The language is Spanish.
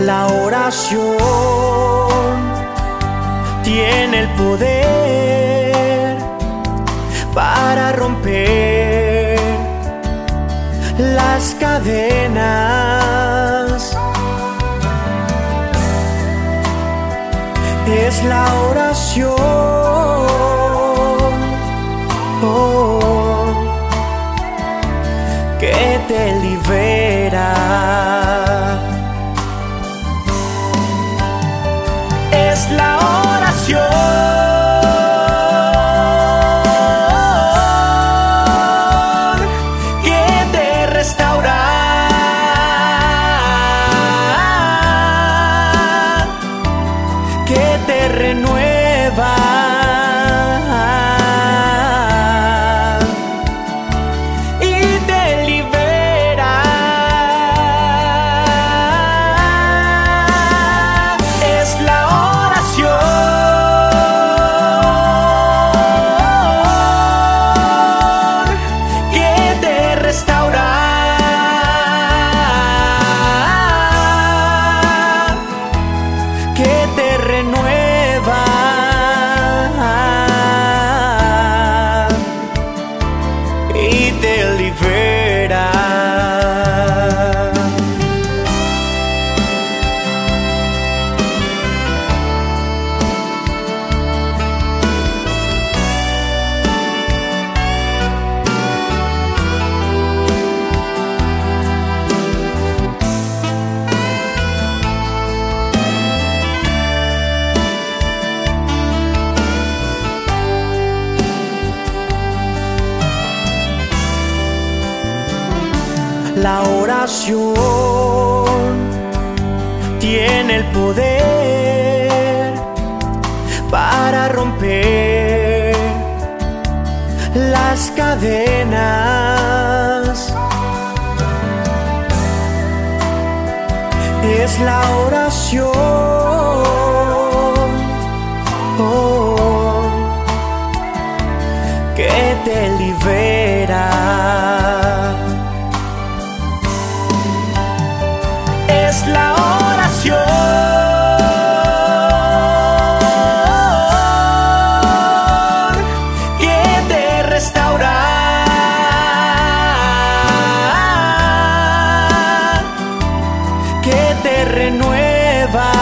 La oración tiene el poder para romper las cadenas. Es la oración oh, que te libera. Que te renueva. Y te libera. La oración tiene el poder para romper las cadenas. Es la oración oh, que te libera. Restaura, que te renueva.